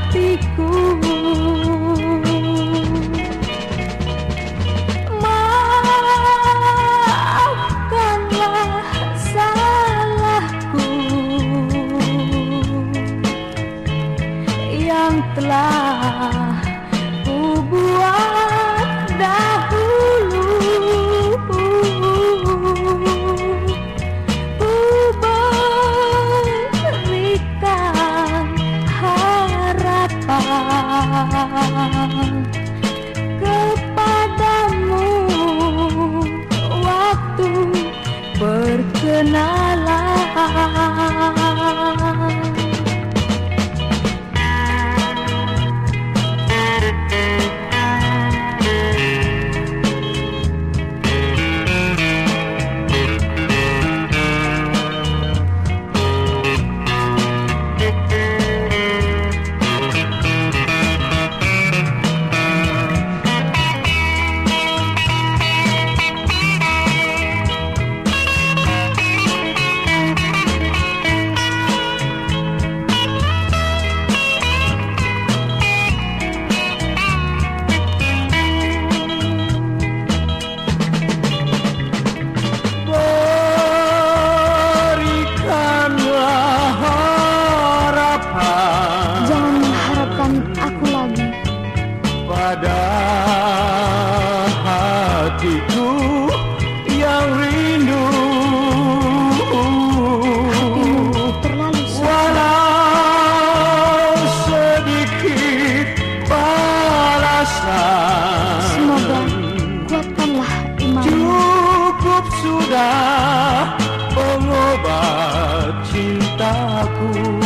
hatiku. Cukup sudah pengobat cintaku.